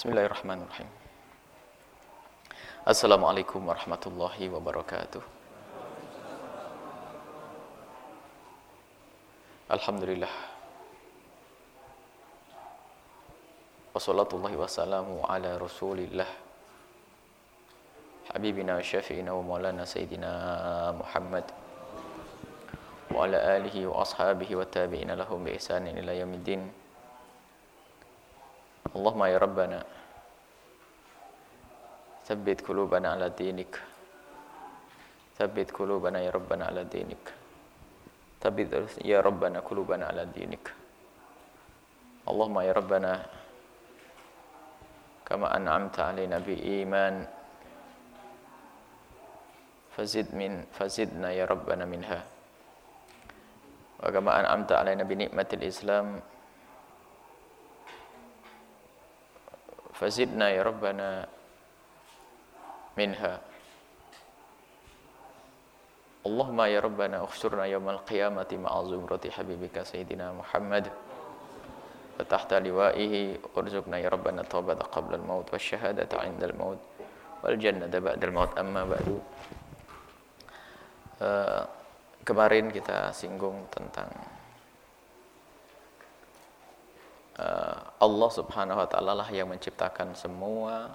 Bismillahirrahmanirrahim. Assalamualaikum warahmatullahi wabarakatuh. Alhamdulillah. Wassalatullahi wassalamu ala rasulillah. Habibina wa syafi'ina wa maulana sayyidina Muhammad. Wa ala alihi wa ashabihi wa tabi'ina lahum bi ihsanin ila yamiddin. Allahumma ya Rabbana Thabbit kulubana ala dinik Thabbit kulubana ya Rabbana ala dinik Thabbit ya Rabbana kulubana ala dinik Allahumma ya Rabbana Kama an'amta alaina bi iman Fazid min fazidna ya Rabbana minha Wa kama an'amta alaina fazidna ya Rabbana minha. Allahumma ya Rabbana ukhsurna yawmal qiyamati ma'azumrati habibika Sayyidina Muhammad. Wa tahta liwaihi urzuqna ya Rabbana taubata qabla al-maut wa syahadata inda al-maut wal jannata ba'da al-maut amma ba'du. Uh, kemarin kita singgung tentang Allah Subhanahu wa taala lah yang menciptakan semua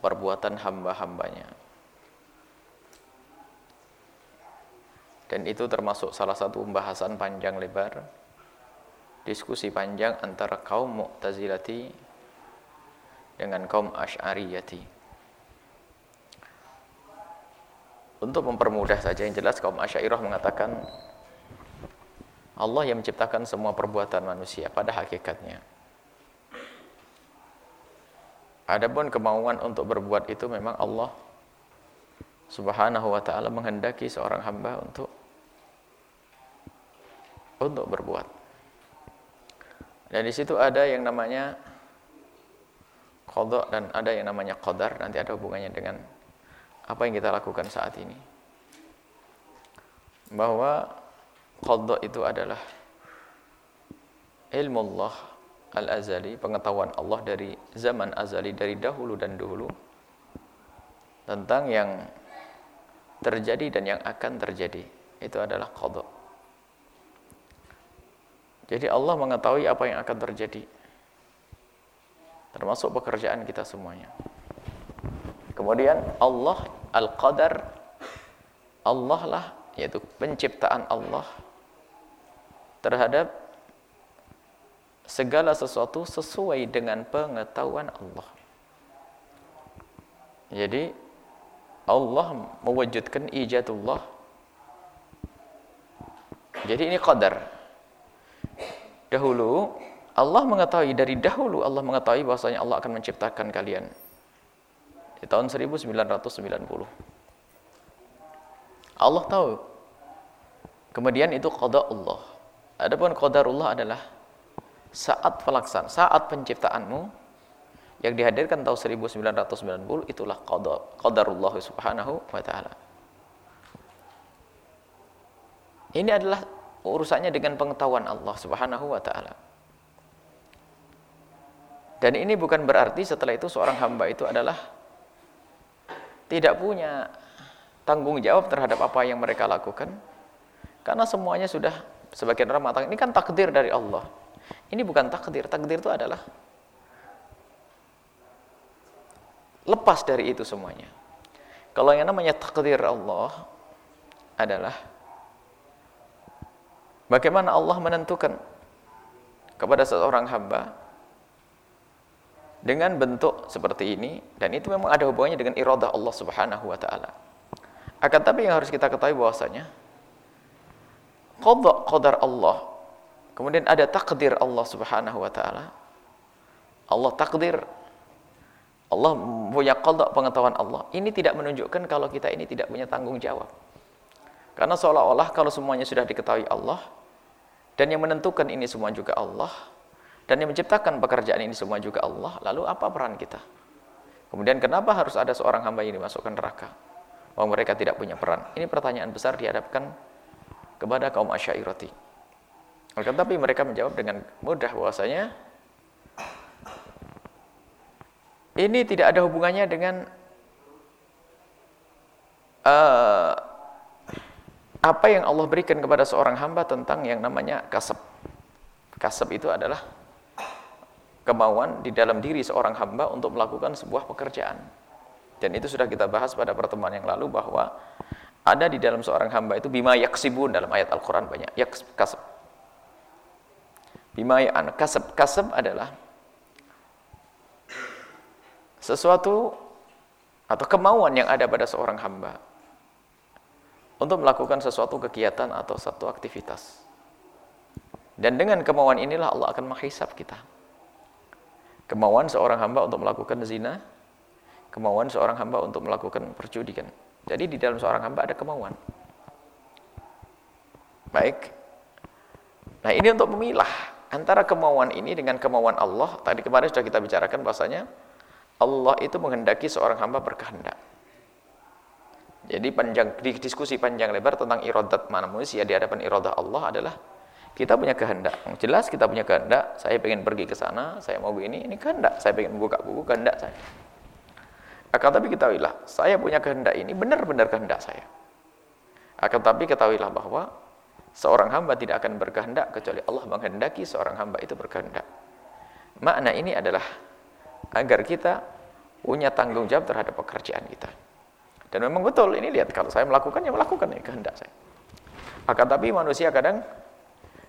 perbuatan hamba-hambanya. Dan itu termasuk salah satu pembahasan panjang lebar diskusi panjang antara kaum Mu'tazilati dengan kaum Asy'ariyati. Untuk mempermudah saja yang jelas kaum Asy'ariyah mengatakan Allah yang menciptakan semua perbuatan manusia pada hakikatnya. Adapun kemauan untuk berbuat itu memang Allah Subhanahu wa taala menghendaki seorang hamba untuk untuk berbuat. Dan di situ ada yang namanya qada dan ada yang namanya qadar, nanti ada hubungannya dengan apa yang kita lakukan saat ini. Bahwa Qadha itu adalah ilmu Allah al-azali, pengetahuan Allah dari zaman azali, dari dahulu dan dulu tentang yang terjadi dan yang akan terjadi. Itu adalah qadha. Jadi Allah mengetahui apa yang akan terjadi. Termasuk pekerjaan kita semuanya. Kemudian Allah al-qadar Allah lah yaitu penciptaan Allah terhadap segala sesuatu sesuai dengan pengetahuan Allah. Jadi Allah mewujudkan ijadullah. Jadi ini qadar. Dahulu Allah mengetahui dari dahulu Allah mengetahui bahwasanya Allah akan menciptakan kalian di tahun 1990. Allah tahu. Kemudian itu qada Allah. Adapun qadarullah adalah saat pelaksanaan, saat penciptaanmu yang dihadirkan tahun 1990 itulah qadar, qadarullah subhanahu wa ta'ala. Ini adalah urusannya dengan pengetahuan Allah subhanahu wa ta'ala. Dan ini bukan berarti setelah itu seorang hamba itu adalah tidak punya tanggung jawab terhadap apa yang mereka lakukan. Karena semuanya sudah Sebagian orang mengatakan ini kan takdir dari Allah. Ini bukan takdir. Takdir itu adalah lepas dari itu semuanya. Kalau yang namanya takdir Allah adalah bagaimana Allah menentukan kepada seorang hamba dengan bentuk seperti ini dan itu memang ada hubungannya dengan iradah Allah Subhanahu wa taala. Akan tapi yang harus kita ketahui bahwasanya qadha qadar Allah. Kemudian ada takdir Allah Subhanahu wa taala. Allah takdir Allah punya qadha pengetahuan Allah. Ini tidak menunjukkan kalau kita ini tidak punya tanggung jawab. Karena seolah-olah kalau semuanya sudah diketahui Allah dan yang menentukan ini semua juga Allah dan yang menciptakan pekerjaan ini semua juga Allah, lalu apa peran kita? Kemudian kenapa harus ada seorang hamba yang dimasukkan neraka? Bahwa mereka tidak punya peran. Ini pertanyaan besar dihadapkan kepada kaum Asy'ariyati. Tetapi mereka menjawab dengan mudah bahwasanya ini tidak ada hubungannya dengan uh, apa yang Allah berikan kepada seorang hamba tentang yang namanya kasab. Kasab itu adalah kemauan di dalam diri seorang hamba untuk melakukan sebuah pekerjaan. Dan itu sudah kita bahas pada pertemuan yang lalu bahwa ada di dalam seorang hamba itu bima yaksibun dalam ayat Al-Quran banyak. Yaks, kasab. Bima ya kasab. Kasab adalah sesuatu atau kemauan yang ada pada seorang hamba untuk melakukan sesuatu kegiatan atau satu aktivitas. Dan dengan kemauan inilah Allah akan menghisap kita. Kemauan seorang hamba untuk melakukan zina, kemauan seorang hamba untuk melakukan perjudikan. Jadi di dalam seorang hamba ada kemauan. Baik. Nah, ini untuk memilah antara kemauan ini dengan kemauan Allah. Tadi kemarin sudah kita bicarakan bahasanya Allah itu menghendaki seorang hamba berkehendak. Jadi panjang di diskusi panjang lebar tentang iradat mana manusia di hadapan iradah Allah adalah kita punya kehendak. Jelas kita punya kehendak, saya ingin pergi ke sana, saya mau begini, ini kehendak. Saya ingin buka buku, kehendak saya. Akan tapi ketahuilah, saya punya kehendak ini benar-benar kehendak saya. Akan tapi ketahuilah bahwa seorang hamba tidak akan berkehendak kecuali Allah menghendaki seorang hamba itu berkehendak. Makna ini adalah agar kita punya tanggung jawab terhadap pekerjaan kita. Dan memang betul, ini lihat kalau saya melakukan ya melakukan ya kehendak saya. Akan tapi manusia kadang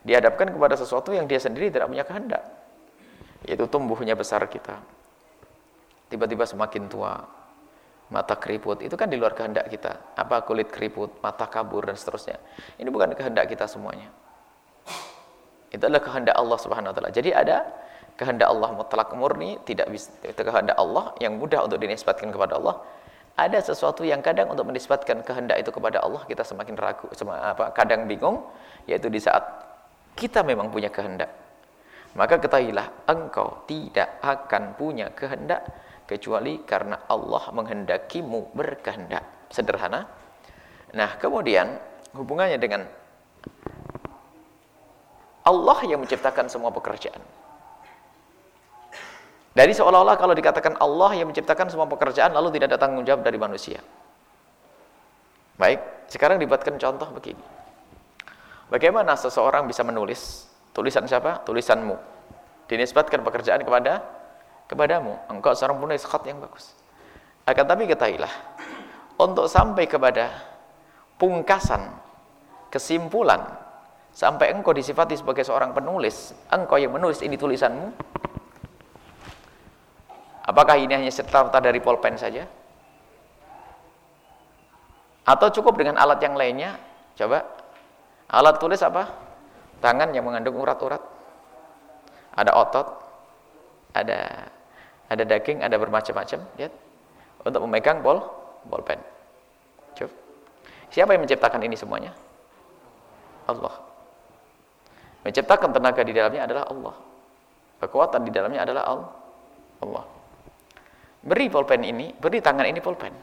dihadapkan kepada sesuatu yang dia sendiri tidak punya kehendak. Yaitu tumbuhnya besar kita. Tiba-tiba semakin tua, mata keriput, itu kan di luar kehendak kita. Apa kulit keriput, mata kabur dan seterusnya. Ini bukan kehendak kita semuanya. Itu adalah kehendak Allah Subhanahu wa taala. Jadi ada kehendak Allah mutlak murni, tidak bisa itu kehendak Allah yang mudah untuk dinisbatkan kepada Allah. Ada sesuatu yang kadang untuk menisbatkan kehendak itu kepada Allah kita semakin ragu, apa kadang bingung, yaitu di saat kita memang punya kehendak. Maka ketahuilah engkau tidak akan punya kehendak kecuali karena Allah menghendakimu berkehendak. Sederhana. Nah, kemudian hubungannya dengan Allah yang menciptakan semua pekerjaan. Dari seolah-olah kalau dikatakan Allah yang menciptakan semua pekerjaan lalu tidak ada tanggung jawab dari manusia. Baik, sekarang dibuatkan contoh begini. Bagaimana seseorang bisa menulis? Tulisan siapa? Tulisanmu. Dinisbatkan pekerjaan kepada kepadamu. Engkau seorang penulis khat yang bagus. Akan tapi ketahuilah, untuk sampai kepada pungkasan, kesimpulan, sampai engkau disifati sebagai seorang penulis, engkau yang menulis ini tulisanmu, Apakah ini hanya serta-merta dari pulpen saja? Atau cukup dengan alat yang lainnya? Coba. Alat tulis apa? Tangan yang mengandung urat-urat. Ada otot, ada ada daging, ada bermacam-macam, lihat. Untuk memegang pol pulpen. Coba. Siapa yang menciptakan ini semuanya? Allah. Menciptakan tenaga di dalamnya adalah Allah. Kekuatan di dalamnya adalah Allah. Beri pulpen ini, beri tangan ini pulpen.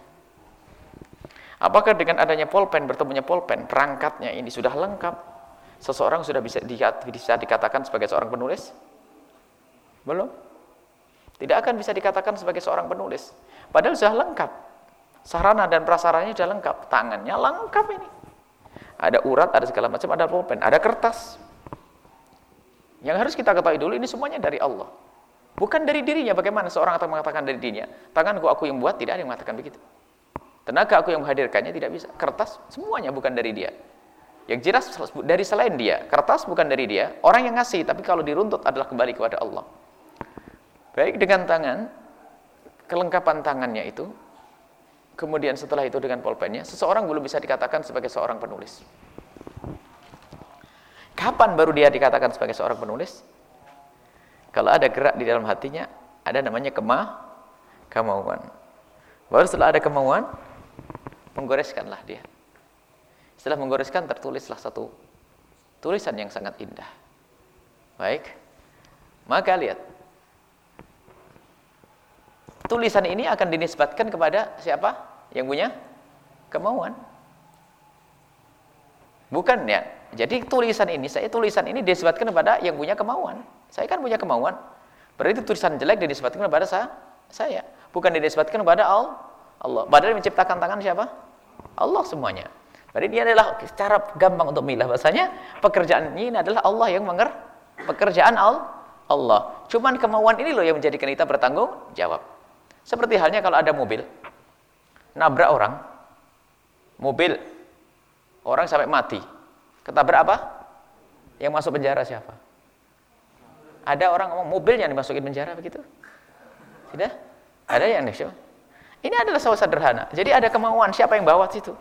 Apakah dengan adanya pulpen, bertemunya pulpen, perangkatnya ini sudah lengkap? Seseorang sudah bisa, bisa dikatakan sebagai seorang penulis? Belum. Tidak akan bisa dikatakan sebagai seorang penulis. Padahal sudah lengkap. Sarana dan prasaranya sudah lengkap. Tangannya lengkap ini. Ada urat, ada segala macam, ada pulpen, ada kertas. Yang harus kita ketahui dulu ini semuanya dari Allah. Bukan dari dirinya. Bagaimana seorang akan mengatakan dari dirinya? Tanganku aku yang buat, tidak ada yang mengatakan begitu. Tenaga aku yang menghadirkannya tidak bisa. Kertas semuanya bukan dari dia. Yang jelas dari selain dia. Kertas bukan dari dia. Orang yang ngasih, tapi kalau diruntut adalah kembali kepada Allah. Baik dengan tangan, kelengkapan tangannya itu, kemudian setelah itu dengan pulpennya, seseorang belum bisa dikatakan sebagai seorang penulis. Kapan baru dia dikatakan sebagai seorang penulis? Kalau ada gerak di dalam hatinya, ada namanya kemah, kemauan. Baru setelah ada kemauan, menggoreskanlah dia. Setelah menggoreskan, tertulislah satu tulisan yang sangat indah. Baik. Maka lihat. Tulisan ini akan dinisbatkan kepada siapa? Yang punya kemauan. Bukan ya. Jadi tulisan ini, saya tulisan ini dinisbatkan kepada yang punya kemauan. Saya kan punya kemauan. Berarti tulisan jelek dinisbatkan kepada saya Saya. Bukan dinisbatkan kepada Allah. Padahal menciptakan tangan siapa? Allah semuanya. Jadi ini adalah cara gampang untuk milah bahasanya pekerjaan ini adalah Allah yang menger pekerjaan Allah. Cuman kemauan ini loh yang menjadikan kita bertanggung jawab. Seperti halnya kalau ada mobil nabrak orang, mobil orang sampai mati. Ketabrak apa? Yang masuk penjara siapa? Ada orang ngomong mobil yang dimasukin penjara begitu? Tidak? Ada yang nih, Ini adalah salah sederhana. Jadi ada kemauan siapa yang bawa situ.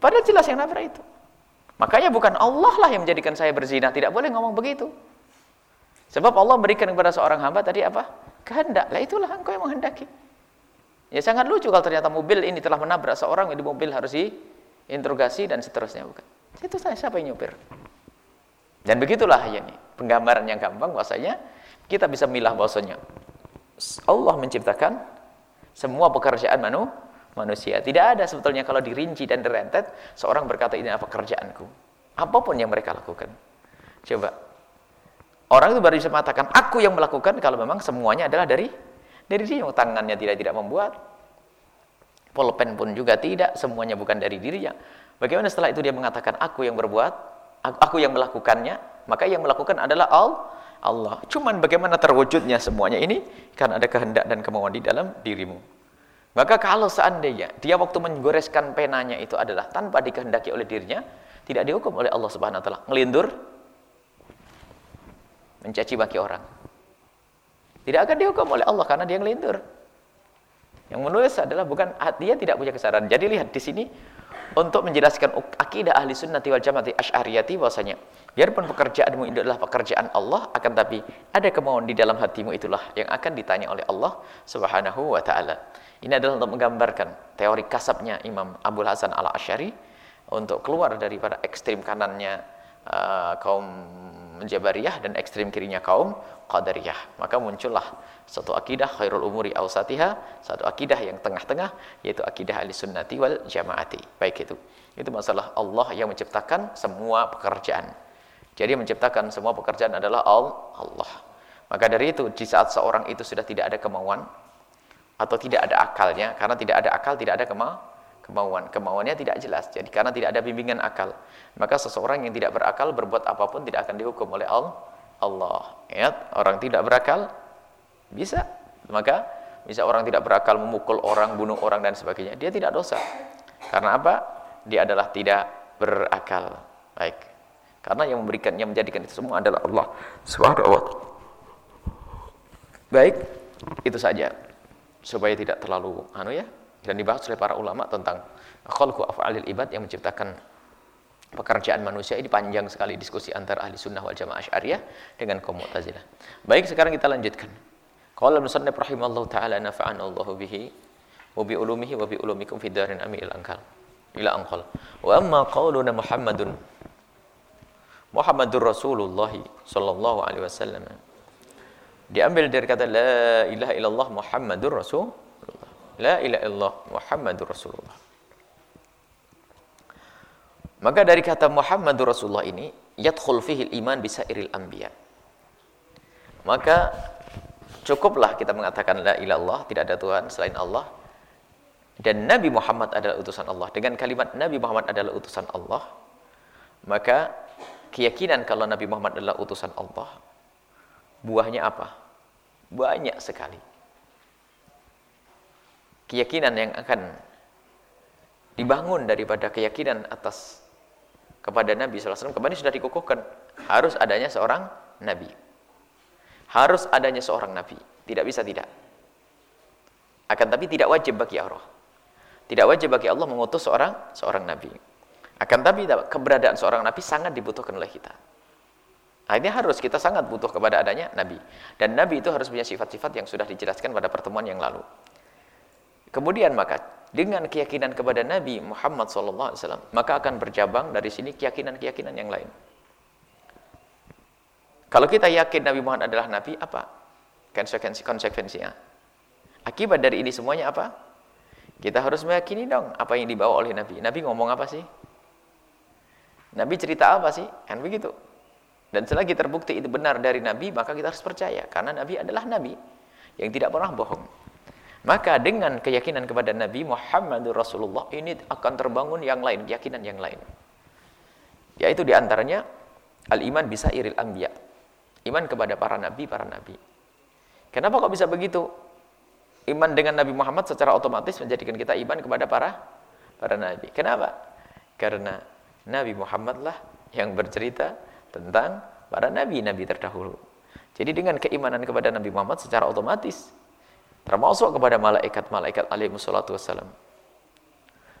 Padahal jelas yang nabrak itu. Makanya bukan Allah lah yang menjadikan saya berzina. Tidak boleh ngomong begitu. Sebab Allah berikan kepada seorang hamba tadi apa? Kehendak. Lah itulah engkau yang menghendaki. Ya sangat lucu kalau ternyata mobil ini telah menabrak seorang, di mobil harus diinterogasi dan seterusnya. Bukan. Itu saya siapa yang nyupir? Dan begitulah ya ini penggambaran yang gampang bahwasanya kita bisa milah bahwasanya Allah menciptakan semua pekerjaan manu, manusia. Tidak ada sebetulnya kalau dirinci dan direntet seorang berkata ini apa pekerjaanku. Apa pun yang mereka lakukan. Coba. Orang itu baru bisa mengatakan aku yang melakukan kalau memang semuanya adalah dari dari dia. Tangannya tidak tidak membuat. Pulpen pun juga tidak, semuanya bukan dari dirinya. Bagaimana setelah itu dia mengatakan aku yang berbuat? aku yang melakukannya, maka yang melakukan adalah Allah. Cuman bagaimana terwujudnya semuanya ini? Kan ada kehendak dan kemauan di dalam dirimu. Maka kalau seandainya dia waktu menggoreskan penanya itu adalah tanpa dikehendaki oleh dirinya, tidak dihukum oleh Allah Subhanahu wa taala. Ngelindur mencaci maki orang. Tidak akan dihukum oleh Allah karena dia ngelindur. Yang menulis adalah bukan dia tidak punya kesadaran. Jadi lihat di sini untuk menjelaskan akidah ahli sunnati wal jamaati asy'ariyati bahwasanya biarpun pekerjaanmu itu adalah pekerjaan Allah akan tapi ada kemauan di dalam hatimu itulah yang akan ditanya oleh Allah Subhanahu wa taala. Ini adalah untuk menggambarkan teori kasabnya Imam Abu Hasan Al-Asy'ari untuk keluar daripada ekstrim kanannya uh, kaum Jabariyah dan ekstrim kirinya kaum Qadariyah. Maka muncullah satu akidah khairul umuri awsatiha, satu akidah yang tengah-tengah yaitu akidah ahli sunnati wal jamaati. Baik itu. Itu masalah Allah yang menciptakan semua pekerjaan. Jadi menciptakan semua pekerjaan adalah Allah. Maka dari itu di saat seorang itu sudah tidak ada kemauan atau tidak ada akalnya, karena tidak ada akal tidak ada kemauan. Kemauannya tidak jelas. Jadi karena tidak ada bimbingan akal, maka seseorang yang tidak berakal berbuat apa pun tidak akan dihukum oleh Allah. Ingat, orang tidak berakal bisa. Maka bisa orang tidak berakal memukul orang, bunuh orang dan sebagainya. Dia tidak dosa. Karena apa? Dia adalah tidak berakal. Baik. Karena yang memberikan, yang menjadikan itu semua adalah Allah Subhanahu Baik, itu saja. Supaya tidak terlalu anu ya dan dibahas oleh para ulama tentang khalqu af'alil ibad yang menciptakan pekerjaan manusia ini panjang sekali diskusi antara ahli sunnah wal jamaah syariah dengan kaum mu'tazilah. Baik, sekarang kita lanjutkan. Qala musannif rahimallahu taala nafa'ana Allahu bihi wa bi ulumihi wa bi ulumikum fid darin amin ila angkal. Ila angkal. Wa amma qauluna Muhammadun Muhammadur Rasulullah sallallahu alaihi wasallam. Diambil dari kata la ilaha illallah Muhammadur Rasul. La ilaha illallah Muhammadur Rasulullah. Maka dari kata Muhammadur Rasulullah ini yadkhul fihi iman bisa iril anbiya. Maka Cukuplah kita mengatakan la ilallah, tidak ada Tuhan selain Allah. Dan Nabi Muhammad adalah utusan Allah. Dengan kalimat Nabi Muhammad adalah utusan Allah, maka keyakinan kalau Nabi Muhammad adalah utusan Allah, buahnya apa? Banyak sekali. Keyakinan yang akan dibangun daripada keyakinan atas kepada Nabi SAW kemarin sudah dikukuhkan harus adanya seorang Nabi harus adanya seorang nabi. Tidak bisa tidak. Akan tapi tidak wajib bagi Allah. Tidak wajib bagi Allah mengutus seorang seorang nabi. Akan tapi keberadaan seorang nabi sangat dibutuhkan oleh kita. Akhirnya harus kita sangat butuh kepada adanya nabi. Dan nabi itu harus punya sifat-sifat yang sudah dijelaskan pada pertemuan yang lalu. Kemudian maka dengan keyakinan kepada Nabi Muhammad SAW, maka akan berjabang dari sini keyakinan-keyakinan yang lain. Kalau kita yakin Nabi Muhammad adalah Nabi, apa? Konsekuensi konsekuensinya. Akibat dari ini semuanya apa? Kita harus meyakini dong apa yang dibawa oleh Nabi. Nabi ngomong apa sih? Nabi cerita apa sih? Kan begitu. Dan selagi terbukti itu benar dari Nabi, maka kita harus percaya. Karena Nabi adalah Nabi yang tidak pernah bohong. Maka dengan keyakinan kepada Nabi Muhammad Rasulullah ini akan terbangun yang lain, keyakinan yang lain. Yaitu di antaranya al-iman bisa iril anbiya. Iman kepada para nabi, para nabi. Kenapa kok bisa begitu? Iman dengan Nabi Muhammad secara otomatis menjadikan kita iman kepada para para nabi. Kenapa? Karena Nabi Muhammad lah yang bercerita tentang para nabi-nabi terdahulu. Jadi dengan keimanan kepada Nabi Muhammad secara otomatis termasuk kepada malaikat-malaikat alaihi wassalatu wassalam.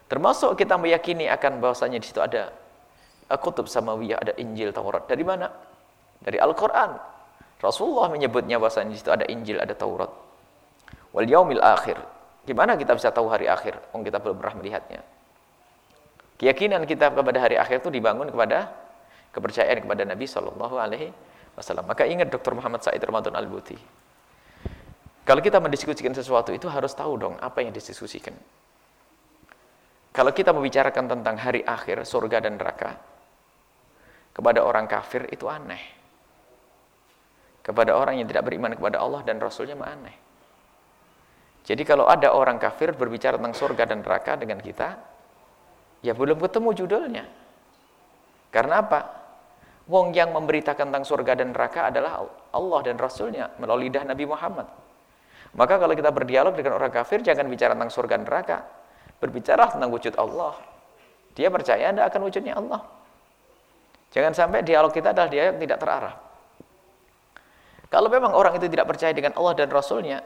Termasuk kita meyakini akan bahwasanya di situ ada kutub samawiyah, ada Injil, Taurat. Dari mana? Dari Al-Qur'an. Rasulullah menyebutnya bahwasanya di situ ada Injil, ada Taurat. Wal yaumil akhir. Gimana kita bisa tahu hari akhir? Wong kita belum pernah melihatnya. Keyakinan kita kepada hari akhir itu dibangun kepada kepercayaan kepada Nabi Shallallahu Alaihi Wasallam. Maka ingat Dr. Muhammad Said Ramadan Al Buti. Kalau kita mendiskusikan sesuatu itu harus tahu dong apa yang didiskusikan. Kalau kita membicarakan tentang hari akhir, surga dan neraka, kepada orang kafir itu aneh. Kepada orang yang tidak beriman kepada Allah dan Rasulnya mah aneh. Jadi kalau ada orang kafir berbicara tentang surga dan neraka dengan kita, ya belum ketemu judulnya. Karena apa? Wong yang memberitakan tentang surga dan neraka adalah Allah dan Rasulnya melalui lidah Nabi Muhammad. Maka kalau kita berdialog dengan orang kafir, jangan bicara tentang surga dan neraka. Berbicara tentang wujud Allah. Dia percaya Anda akan wujudnya Allah. Jangan sampai dialog kita adalah dia yang tidak terarah. Kalau memang orang itu tidak percaya dengan Allah dan Rasulnya,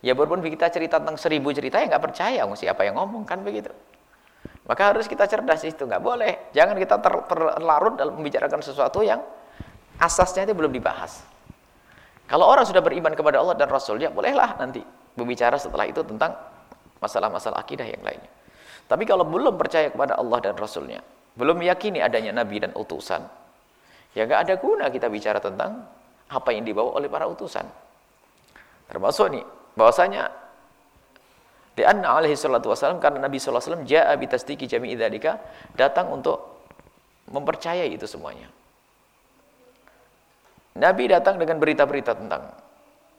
ya walaupun kita cerita tentang seribu cerita, ya nggak percaya, siapa yang ngomong, kan begitu. Maka harus kita cerdas itu, nggak boleh. Jangan kita ter terlarut dalam membicarakan sesuatu yang asasnya itu belum dibahas. Kalau orang sudah beriman kepada Allah dan Rasulnya, bolehlah nanti berbicara setelah itu tentang masalah-masalah akidah yang lainnya. Tapi kalau belum percaya kepada Allah dan Rasulnya, belum meyakini adanya Nabi dan utusan, ya nggak ada guna kita bicara tentang apa yang dibawa oleh para utusan. Termasuk nih, bahwasanya di anna alaihi salatu wasallam karena Nabi sallallahu alaihi wasallam ja'a bi tasdiqi jami'i datang untuk mempercayai itu semuanya. Nabi datang dengan berita-berita tentang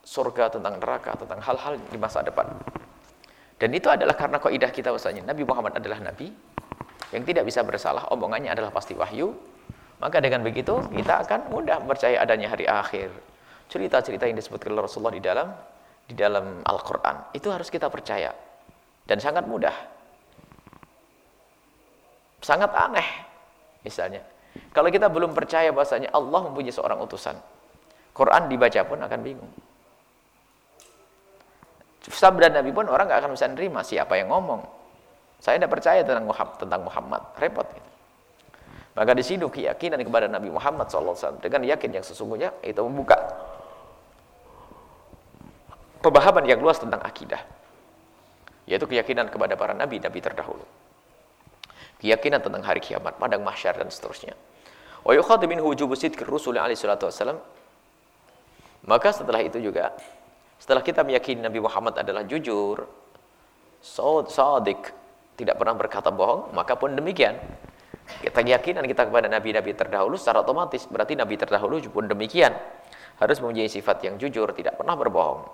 surga, tentang neraka, tentang hal-hal di masa depan. Dan itu adalah karena kaidah kita bahwasanya Nabi Muhammad adalah nabi yang tidak bisa bersalah, omongannya adalah pasti wahyu. Maka dengan begitu kita akan mudah percaya adanya hari akhir. Cerita-cerita yang disebutkan oleh Rasulullah di dalam di dalam Al-Qur'an itu harus kita percaya. Dan sangat mudah. Sangat aneh misalnya kalau kita belum percaya bahasanya Allah mempunyai seorang utusan, Quran dibaca pun akan bingung. Sabda Nabi pun orang nggak akan bisa nerima siapa yang ngomong. Saya tidak percaya tentang Muhammad, tentang Muhammad. repot. Gitu. Maka di sini keyakinan kepada Nabi Muhammad SAW dengan yakin yang sesungguhnya itu membuka pemahaman yang luas tentang akidah, yaitu keyakinan kepada para nabi nabi terdahulu keyakinan tentang hari kiamat, padang mahsyar dan seterusnya. Wa yukhadu minhu wujubu sidqir rusul alaihi salatu wasallam. Maka setelah itu juga setelah kita meyakini Nabi Muhammad adalah jujur, sadiq, tidak pernah berkata bohong, maka pun demikian. Kita keyakinan kita kepada nabi-nabi terdahulu secara otomatis berarti nabi terdahulu pun demikian. Harus mempunyai sifat yang jujur, tidak pernah berbohong.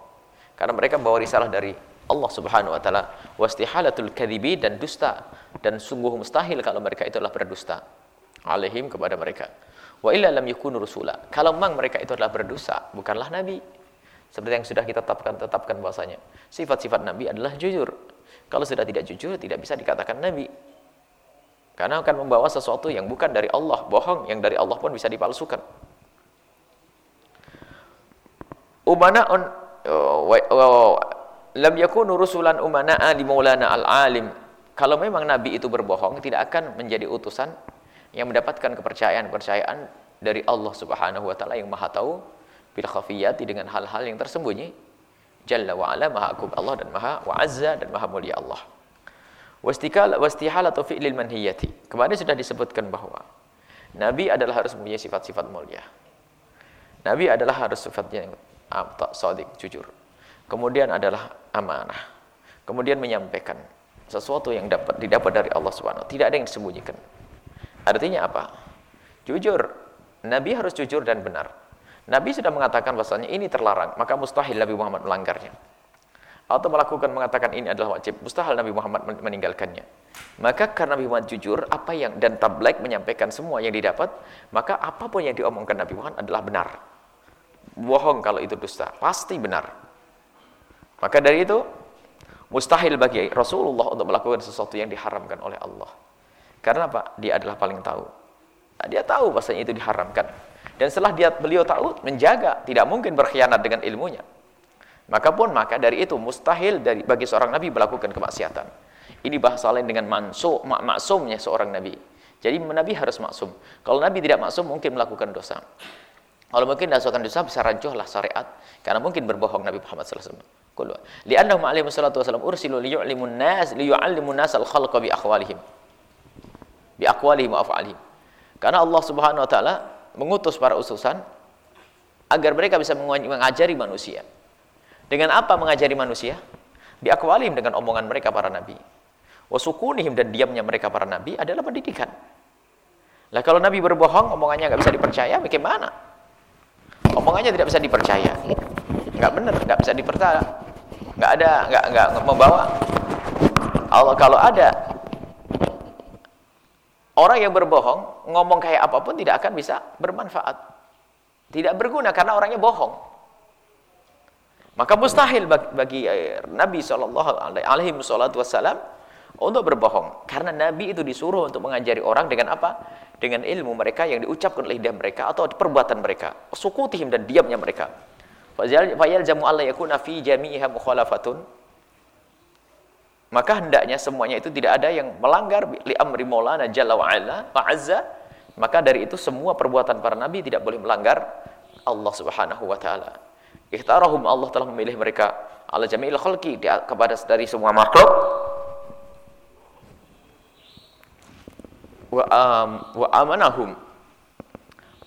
Karena mereka membawa risalah dari Allah Subhanahu wa taala wastihalatul kadzibi dan dusta. Dan sungguh mustahil kalau mereka itu adalah berdusta. Alaihim kepada mereka. Wa illa lam yakunu rusula. Kalau memang mereka itu adalah berdosa bukanlah nabi. Seperti yang sudah kita tetapkan tetapkan bahwasanya sifat-sifat nabi adalah jujur. Kalau sudah tidak jujur tidak bisa dikatakan nabi. Karena akan membawa sesuatu yang bukan dari Allah bohong. Yang dari Allah pun bisa dipalsukan. Umanaun oh, lam yakunu rusulan umana'a li maulana al-alim. Kalau memang nabi itu berbohong, tidak akan menjadi utusan yang mendapatkan kepercayaan-kepercayaan dari Allah Subhanahu wa taala yang Maha tahu bil khafiyati dengan hal-hal yang tersembunyi. Jalla wa ala Maha agung Allah dan Maha wa azza dan Maha mulia Allah. Wastikal wastihalatu fi'lil manhiyati. Kemarin sudah disebutkan bahwa nabi adalah harus mempunyai sifat-sifat mulia. Nabi adalah harus sifatnya yang tak sadiq, jujur. Kemudian adalah amanah. Kemudian menyampaikan sesuatu yang dapat didapat dari Allah Subhanahu Tidak ada yang disembunyikan. Artinya apa? Jujur. Nabi harus jujur dan benar. Nabi sudah mengatakan bahasanya ini terlarang, maka mustahil Nabi Muhammad melanggarnya. atau melakukan mengatakan ini adalah wajib, mustahil Nabi Muhammad meninggalkannya. Maka karena Nabi Muhammad jujur, apa yang dan tabligh menyampaikan semua yang didapat, maka apa pun yang diomongkan Nabi Muhammad adalah benar. Bohong kalau itu dusta, pasti benar. Maka dari itu mustahil bagi Rasulullah untuk melakukan sesuatu yang diharamkan oleh Allah. Karena apa? Dia adalah paling tahu. Nah, dia tahu bahasanya itu diharamkan. Dan setelah dia beliau tahu menjaga, tidak mungkin berkhianat dengan ilmunya. Maka pun maka dari itu mustahil dari bagi seorang nabi melakukan kemaksiatan. Ini bahasa lain dengan mansu, mak maksumnya seorang nabi. Jadi nabi harus maksum. Kalau nabi tidak maksum mungkin melakukan dosa. Kalau mungkin melakukan dosa bisa rancuhlah syariat karena mungkin berbohong Nabi Muhammad sallallahu alaihi wasallam. Li'annahum alaihi wasallatu wasallam ursilu liyu'limun nas liyu'allimun nas al-khalqa bi. Bi aqwalihim wa af'alihim. Karena Allah Subhanahu wa taala mengutus para utusan agar mereka bisa mengajari manusia dengan apa mengajari manusia? Biakwalim dengan omongan mereka para nabi. Wasukunihim dan diamnya mereka para nabi adalah pendidikan. Lah kalau nabi berbohong, omongannya nggak bisa dipercaya, bagaimana? Omongannya tidak bisa dipercaya. Nggak benar, nggak bisa dipercaya. Nggak ada, nggak nggak membawa. Allah kalau ada orang yang berbohong, ngomong kayak apa pun tidak akan bisa bermanfaat. Tidak berguna karena orangnya bohong. Maka mustahil bagi, bagi eh, Nabi Wasallam untuk berbohong, karena Nabi itu disuruh untuk mengajari orang dengan apa? Dengan ilmu mereka yang diucapkan oleh lidah mereka atau perbuatan mereka, sukutihim dan diamnya mereka. Fayal jamu Allah yakuna fi jami'iha mukhalafatun. Maka hendaknya semuanya itu tidak ada yang melanggar li amri Maulana Jalla wa Ala wa Azza. Maka dari itu semua perbuatan para nabi tidak boleh melanggar Allah Subhanahu wa taala. Ikhtarahum Allah telah memilih mereka ala jami'il khalqi kepada dari semua makhluk wa um, wa amanahum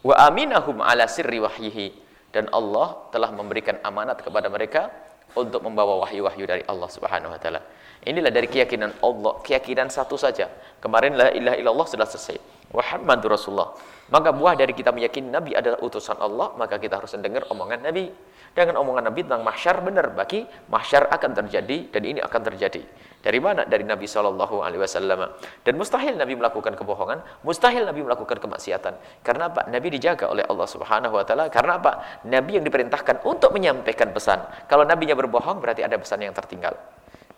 wa aminahum ala sirri wahyihi dan Allah telah memberikan amanat kepada mereka untuk membawa wahyu-wahyu dari Allah Subhanahu wa taala. Inilah dari keyakinan Allah, keyakinan satu saja. Kemarin la ilaha illallah sudah selesai. Muhammadur Rasulullah. Maka buah dari kita meyakini Nabi adalah utusan Allah, maka kita harus mendengar omongan Nabi dengan omongan Nabi tentang mahsyar benar bagi mahsyar akan terjadi dan ini akan terjadi. Dari mana? Dari Nabi Shallallahu Alaihi Wasallam. Dan mustahil Nabi melakukan kebohongan, mustahil Nabi melakukan kemaksiatan. Karena apa? Nabi dijaga oleh Allah Subhanahu Wa Taala. Karena apa? Nabi yang diperintahkan untuk menyampaikan pesan. Kalau nabinya berbohong berarti ada pesan yang tertinggal.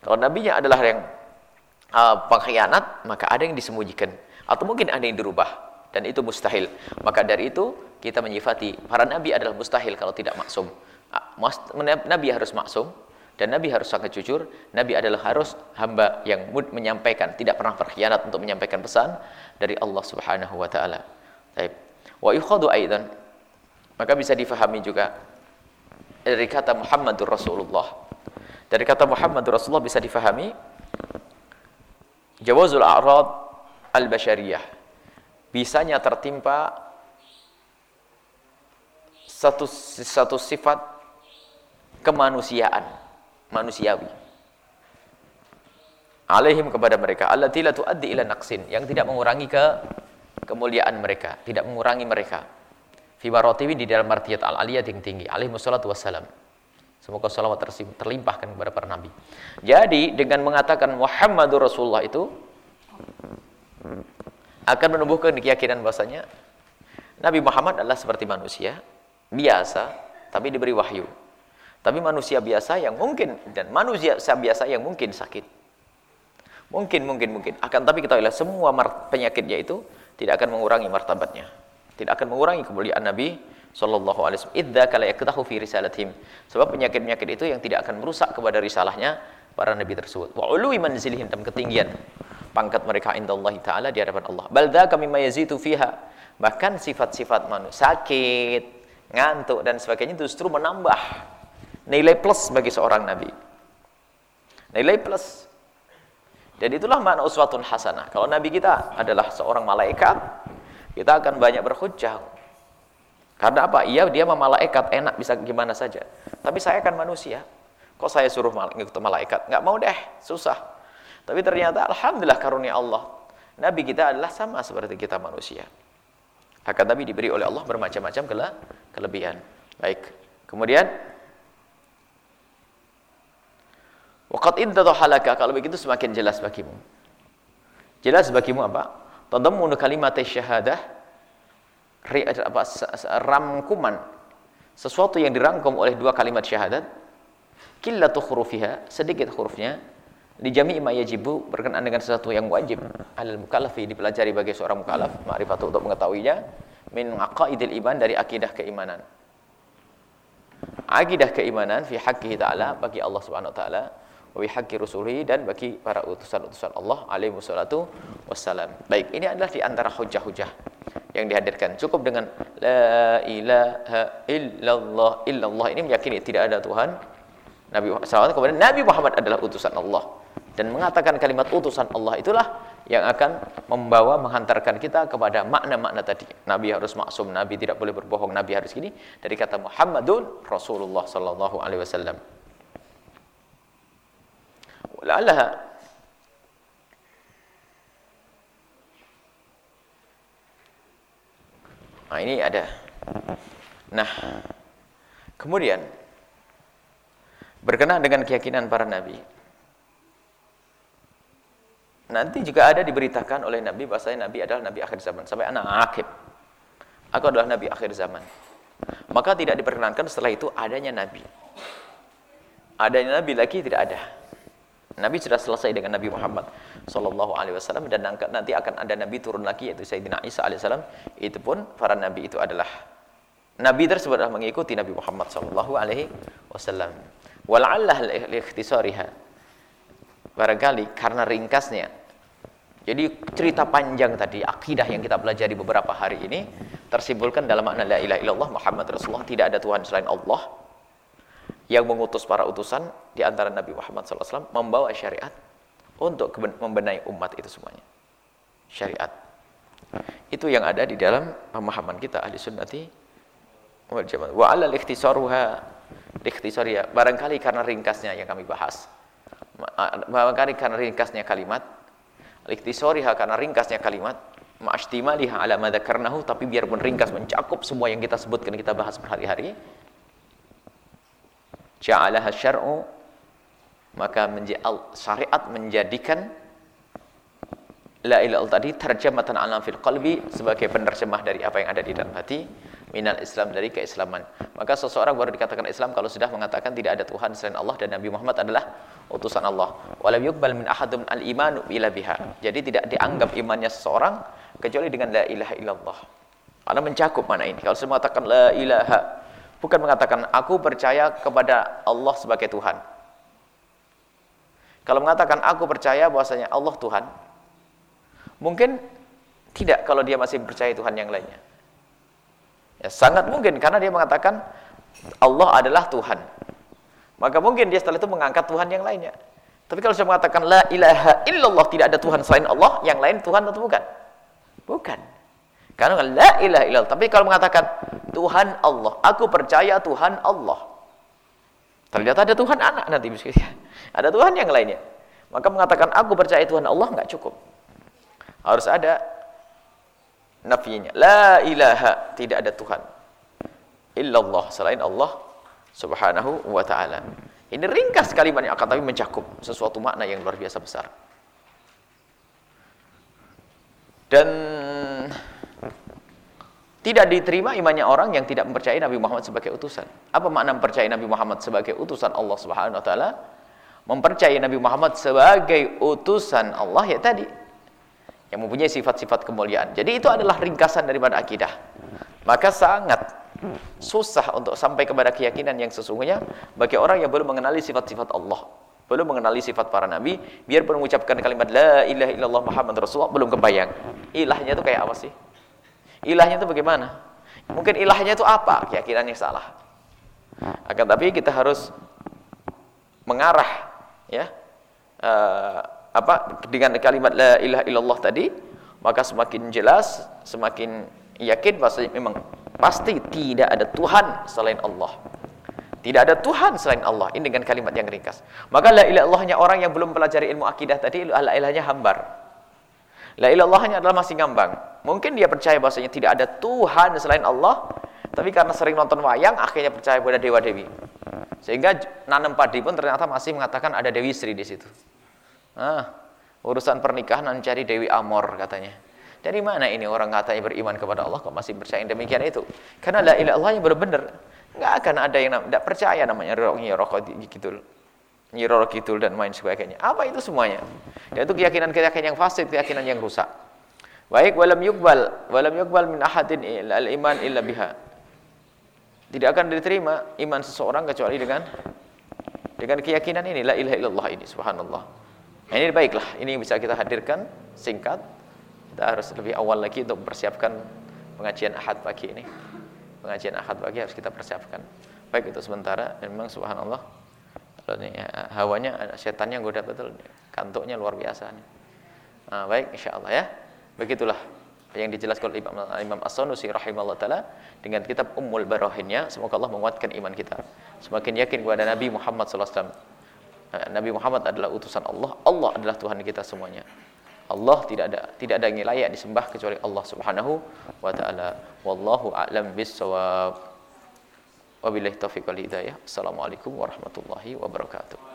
Kalau nabinya adalah yang uh, pengkhianat, maka ada yang disembunyikan atau mungkin ada yang dirubah dan itu mustahil. Maka dari itu kita menyifati para nabi adalah mustahil kalau tidak maksum. Ah, nabi harus maksum dan Nabi harus sangat jujur. Nabi adalah harus hamba yang mud menyampaikan, tidak pernah berkhianat untuk menyampaikan pesan dari Allah Subhanahu wa taala. Baik. Wa yukhadu aidan maka bisa difahami juga dari kata Muhammadur Rasulullah. Dari kata Muhammadur Rasulullah bisa difahami jawazul a'rad al-bashariyah. Bisanya tertimpa satu satu sifat kemanusiaan manusiawi. Alaihim kepada mereka allati la tuaddi ila naqsin yang tidak mengurangi ke kemuliaan mereka tidak mengurangi mereka. Fi maratibi di dalam martiyat al aliyah yang tinggi alaihi wassalatu wassalam. Semoga salawat terlimpahkan kepada para nabi. Jadi dengan mengatakan Muhammadur Rasulullah itu akan menumbuhkan keyakinan bahasanya Nabi Muhammad adalah seperti manusia biasa tapi diberi wahyu tapi manusia biasa yang mungkin dan manusia biasa yang mungkin sakit. Mungkin, mungkin, mungkin. Akan tapi kita lihat semua penyakitnya itu tidak akan mengurangi martabatnya. Tidak akan mengurangi kemuliaan Nabi sallallahu alaihi wasallam. Idza kala yaktahu fi risalatihim. Sebab penyakit-penyakit itu yang tidak akan merusak kepada risalahnya para nabi tersebut. Wa ului manzilihim dalam ketinggian pangkat mereka indallahi taala di hadapan Allah. Bal dzaka mimma yazitu fiha. Bahkan sifat-sifat manusia sakit, ngantuk dan sebagainya justru menambah nilai plus bagi seorang nabi. Nilai plus. Dan itulah makna uswatun hasanah. Kalau nabi kita adalah seorang malaikat, kita akan banyak berhujjah. Karena apa? Iya, dia mah malaikat, enak bisa gimana saja. Tapi saya kan manusia. Kok saya suruh malaikat? Nggak mau deh, susah. Tapi ternyata alhamdulillah karunia Allah. Nabi kita adalah sama seperti kita manusia. Akan tapi diberi oleh Allah bermacam-macam kelebihan. Baik. Kemudian Waqad iddatu halaka kalau begitu semakin jelas bagimu. Jelas bagimu apa? Tadammunu kalimat syahadah apa ramkuman sesuatu yang dirangkum oleh dua kalimat syahadat qillatu hurufiha sedikit hurufnya di jami' ma yajibu berkenaan dengan sesuatu yang wajib. Alal mukallafi dipelajari bagi seorang mukallaf ma'rifatu untuk mengetahuinya min aqaidil iman dari akidah keimanan. Akidah keimanan fi haqqihi ta'ala bagi Allah Subhanahu wa taala wa bi haqqi rusulihi dan bagi para utusan-utusan Allah alaihi wassalatu wassalam. Baik ini adalah di antara hujah-hujah yang dihadirkan. Cukup dengan la ilaha illallah illallah ini meyakini tidak ada Tuhan. Nabi Muhammad kemudian Nabi Muhammad adalah utusan Allah dan mengatakan kalimat utusan Allah itulah yang akan membawa menghantarkan kita kepada makna-makna tadi. Nabi harus maksum, Nabi tidak boleh berbohong, Nabi harus gini dari kata Muhammadun Rasulullah sallallahu alaihi wasallam. La'allaha Nah, ini ada. Nah, kemudian berkenaan dengan keyakinan para nabi. Nanti juga ada diberitakan oleh Nabi bahasanya Nabi adalah Nabi akhir zaman. Sampai anak akib. Aku adalah Nabi akhir zaman. Maka tidak diperkenankan setelah itu adanya Nabi. Adanya Nabi lagi tidak ada. Nabi sudah selesai dengan Nabi Muhammad Sallallahu Alaihi Wasallam dan nanti akan ada Nabi turun lagi yaitu Sayyidina Isa Alaihissalam. Itu pun para Nabi itu adalah Nabi tersebut adalah mengikuti Nabi Muhammad Sallallahu Alaihi Wasallam. Wal'allah al-ikhtisariha. Barangkali karena ringkasnya jadi cerita panjang tadi, akidah yang kita pelajari beberapa hari ini tersimpulkan dalam makna la ilaha illallah Muhammad Rasulullah, tidak ada Tuhan selain Allah yang mengutus para utusan di antara Nabi Muhammad SAW membawa syariat untuk membenahi umat itu semuanya. Syariat. Itu yang ada di dalam pemahaman kita ahli sunnati wal jamaah. Wa ala ikhtisaruha ikhtisariya. Barangkali karena ringkasnya yang kami bahas. Barangkali karena ringkasnya kalimat Al-iktisariha karena ringkasnya kalimat ma'ashtimaliha ala ma dzakarnahu tapi biarpun ringkas mencakup semua yang kita sebutkan kita bahas berhari-hari ja'alaha syar'u maka syariat menjadikan la ilaha tadi terjematan alam fil qalbi sebagai penerjemah dari apa yang ada di dalam hati minal Islam dari keislaman. Maka seseorang baru dikatakan Islam kalau sudah mengatakan tidak ada Tuhan selain Allah dan Nabi Muhammad adalah utusan Allah. Walam min ahadum al-imanu ila biha. Jadi tidak dianggap imannya seseorang kecuali dengan la ilaha illallah. Karena mencakup mana ini. Kalau saya mengatakan la ilaha bukan mengatakan aku percaya kepada Allah sebagai Tuhan. Kalau mengatakan aku percaya bahwasanya Allah Tuhan, mungkin tidak kalau dia masih percaya Tuhan yang lainnya. Ya, sangat mungkin karena dia mengatakan Allah adalah Tuhan. Maka mungkin dia setelah itu mengangkat Tuhan yang lainnya. Tapi kalau saya mengatakan la ilaha illallah tidak ada Tuhan selain Allah, yang lain Tuhan atau bukan? Bukan. Karena la ilaha illallah. Tapi kalau mengatakan Tuhan Allah, aku percaya Tuhan Allah. Ternyata ada Tuhan anak nanti misalnya. Ada Tuhan yang lainnya. Maka mengatakan aku percaya Tuhan Allah nggak cukup. Harus ada nafinya la ilaha tidak ada Tuhan illallah selain Allah subhanahu wa ta'ala ini ringkas kalimat yang akan tapi mencakup sesuatu makna yang luar biasa besar dan tidak diterima imannya orang yang tidak mempercayai Nabi Muhammad sebagai utusan. Apa makna mempercayai Nabi Muhammad sebagai utusan Allah Subhanahu wa taala? Mempercayai Nabi Muhammad sebagai utusan Allah ya tadi yang mempunyai sifat-sifat kemuliaan. Jadi itu adalah ringkasan daripada akidah. Maka sangat susah untuk sampai kepada keyakinan yang sesungguhnya bagi orang yang belum mengenali sifat-sifat Allah, belum mengenali sifat para nabi, biar pun mengucapkan kalimat la ilaha illallah Muhammad Rasulullah belum kebayang. Ilahnya itu kayak apa sih? Ilahnya itu bagaimana? Mungkin ilahnya itu apa? Keyakinannya salah. Akan tapi kita harus mengarah ya uh, apa dengan kalimat la ilaha illallah tadi maka semakin jelas semakin yakin bahwasanya memang pasti tidak ada Tuhan selain Allah tidak ada Tuhan selain Allah ini dengan kalimat yang ringkas maka la ilaha illallahnya orang yang belum pelajari ilmu akidah tadi la ilahnya hambar la ilahnya adalah masih ngambang mungkin dia percaya bahwasanya tidak ada Tuhan selain Allah Tapi karena sering nonton wayang, akhirnya percaya pada dewa-dewi. Sehingga nanam padi pun ternyata masih mengatakan ada Dewi Sri di situ. Nah, urusan pernikahan mencari Dewi Amor katanya. Dari mana ini orang katanya beriman kepada Allah kok masih percaya demikian itu? Karena la ilaha Allah yang benar-benar nggak akan ada yang tidak percaya namanya rokok gitu nyiroro kidul dan main sebagainya. Apa itu semuanya? Itu keyakinan-keyakinan yang fasid, keyakinan yang rusak. Baik, walam yukbal, walam yukbal min ahadin al iman illa biha. Tidak akan diterima iman seseorang kecuali dengan dengan keyakinan ini la ilaha illallah ini subhanallah. Nah, ini baiklah, ini bisa kita hadirkan singkat. Kita harus lebih awal lagi untuk mempersiapkan pengajian Ahad pagi ini. Pengajian Ahad pagi harus kita persiapkan. Baik itu sementara, memang subhanallah. Kalau ini ya, hawanya setannya goda betul, kantuknya luar biasa nih. Nah, baik insyaallah ya. Begitulah yang dijelaskan oleh Imam, Imam As-Sanusi rahimahullah taala dengan kitab Ummul Barahinnya semoga Allah menguatkan iman kita semakin yakin kepada Nabi Muhammad wasallam eh, Nabi Muhammad adalah utusan Allah Allah adalah Tuhan kita semuanya Allah tidak ada tidak ada yang layak disembah kecuali Allah Subhanahu wa taala. Wallahu a'lam bissawab. Wabillahi taufiq wal hidayah. Assalamualaikum warahmatullahi wabarakatuh